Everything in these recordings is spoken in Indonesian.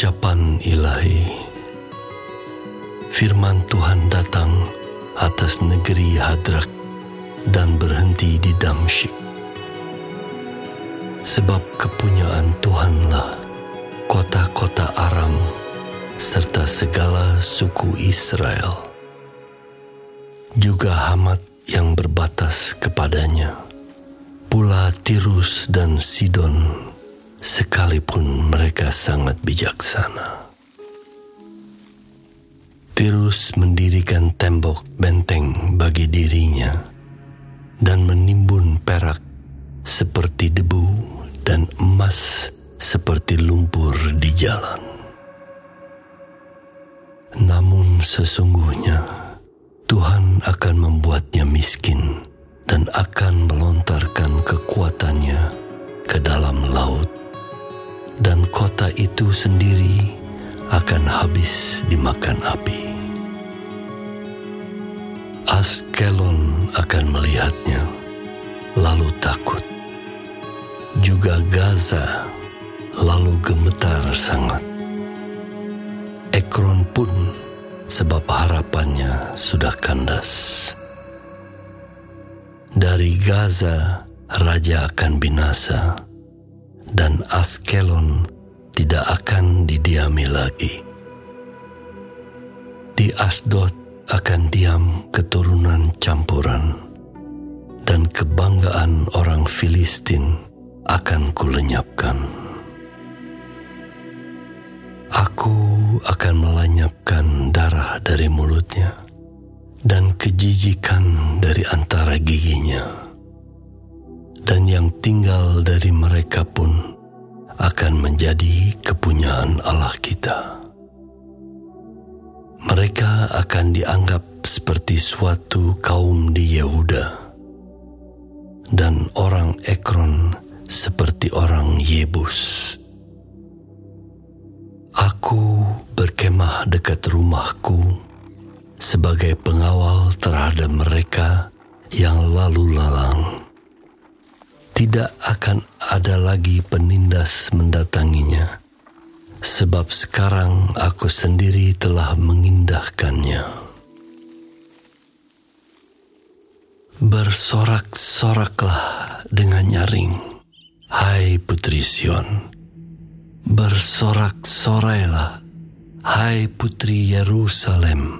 Ucapan ilahi Firman Tuhan datang atas negeri Hadrak dan berhenti di Damsyik. Sebab kepunyaan Tuhanlah kota-kota Aram serta segala suku Israel. Juga Hamat yang berbatas kepadanya, pula Tirus dan Sidon, sekalipun mereka sangat bijaksana. Tirus mendirikan tembok benteng bagi dirinya dan menimbun perak seperti debu dan emas seperti lumpur di jalan. Namun sesungguhnya Tuhan akan membuatnya miskin dan akan melontarkan kekuatannya ke dalam laut, dan kota itu sendiri akan habis dimakan api. Askelon akan melihatnya, lalu takut. Juga Gaza, lalu gemetar sangat. Ekron pun sebab harapannya sudah kandas. Dari Gaza, raja akan binasa, dan Askelon tidak akan didiami lagi. Di Asdod akan diam keturunan campuran, dan kebanggaan orang Filistin akan kulenyapkan. Aku akan melenyapkan darah dari mulutnya dan kejijikan dari antara giginya. Dan yang tinggal dari mereka pun akan menjadi kepunyaan Allah kita. Mereka akan dianggap seperti suatu kaum di Yehuda dan orang Ekron seperti orang Yebus. Aku berkemah dekat rumahku sebagai pengawal terhadap mereka yang lalu lalang. Tidak akan ada lagi penindas mendatanginya, sebab sekarang aku sendiri telah mengindahkannya. Bersorak-soraklah dengan nyaring, hai Putri Sion Bersorak-sorailah, hai putri Yerusalem.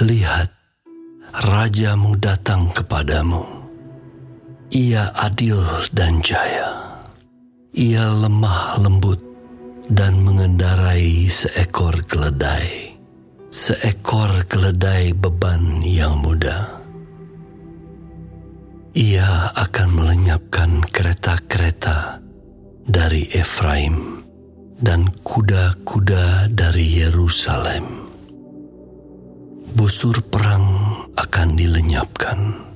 Lihat, rajamu datang kepadamu. Ia adil dan jaya. Ia lemah lembut dan mengendarai seekor keledai. Seekor keledai beban yang muda. Ia akan melenyapkan kereta-kereta dari Efraim dan kuda-kuda dari Yerusalem. Busur perang akan dilenyapkan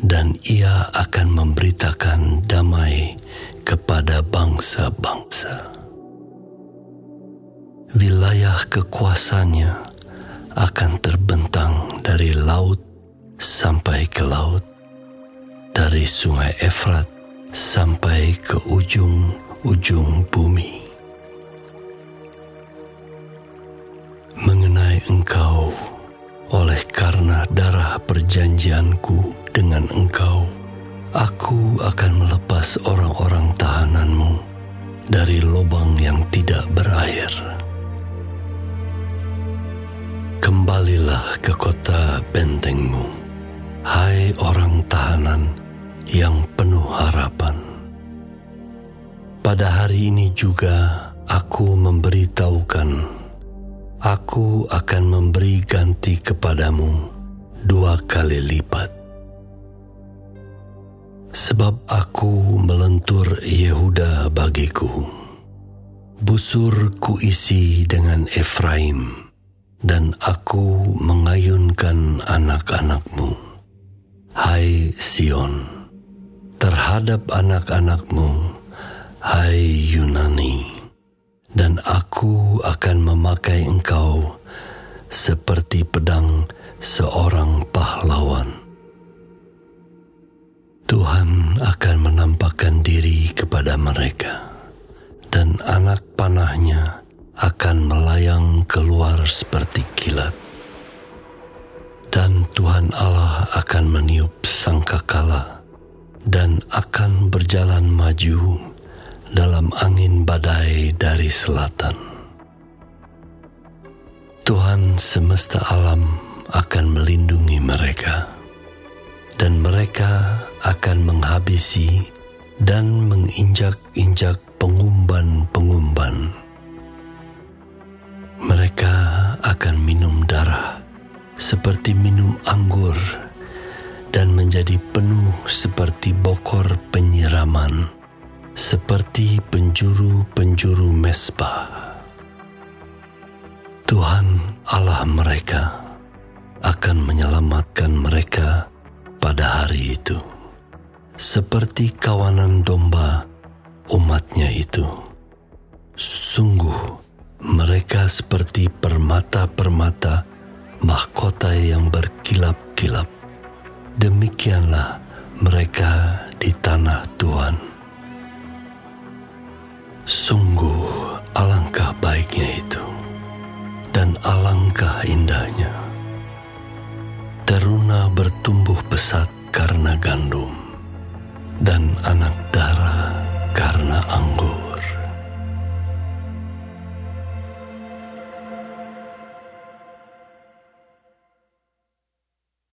dan ia akan memberitakan damai kepada bangsa-bangsa. Wilayah kekuasaannya akan terbentang dari laut sampai ke laut, dari sungai Efrat sampai ke ujung-ujung bumi. Mengenai engkau, oleh karena darah perjanjianku dengan engkau, aku akan melepas orang-orang tahananmu dari lubang yang tidak berakhir. Kembalilah ke kota bentengmu, hai orang tahanan yang penuh harapan. Pada hari ini juga aku memberitahukan, aku akan memberi ganti kepadamu dua kali lipat. Sebab aku melentur Yehuda bagiku, busur kuisi dengan Efraim, dan aku mengayunkan anak-anakmu. Hai Sion terhadap anak-anakmu, hai Yunani, dan aku akan memakai engkau seperti pedang seorang pahlawan. Tuhan akan menampakkan diri kepada mereka, dan anak panahnya akan melayang keluar seperti kilat. Dan Tuhan Allah akan meniup sangkakala dan akan berjalan maju dalam angin badai dari selatan. Tuhan semesta alam akan melindungi mereka, dan mereka akan menghabisi dan menginjak-injak pengumban-pengumban. Mereka akan minum darah seperti minum anggur dan menjadi penuh seperti bokor penyiraman, seperti penjuru-penjuru mesbah. Tuhan Allah mereka akan menyelamatkan mereka pada hari itu, seperti kawanan domba umatnya itu. Sungguh mereka seperti permata-permata mahkota yang berkilap-kilap. Demikianlah mereka di tanah Tuhan. Sungguh dan anak.